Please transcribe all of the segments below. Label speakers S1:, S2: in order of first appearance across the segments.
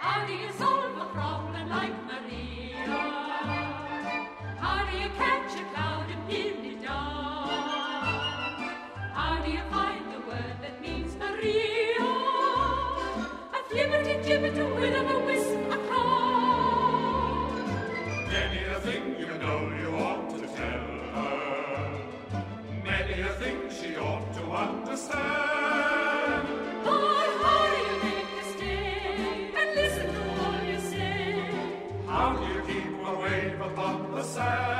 S1: How do you solve a problem like Maria? How do you catch a cloud and pin it down? How do you find the word that means Maria? A flibbertigibbet, wisp, a How do you
S2: keep a wave upon the sand?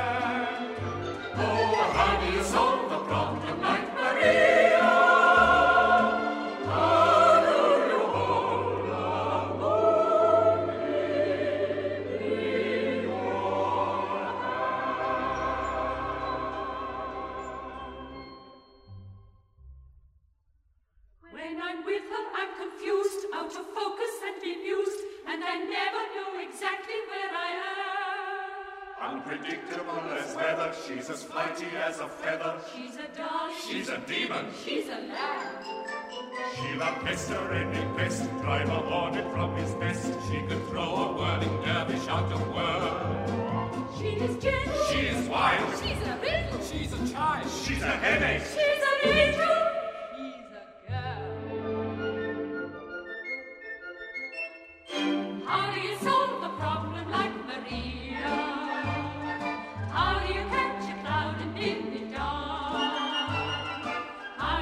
S2: Unpredictable as weather, she's as flighty as a feather.
S1: She's a darling.
S2: She's a demon.
S1: She's a lamb.
S2: She'll pester any pest, drive a hornet from his nest. She can throw a whirling dervish out of whirl.
S1: She is gentle.
S2: She is wild.
S1: She's a riddle.
S2: She's a child. She's a headache.
S1: She's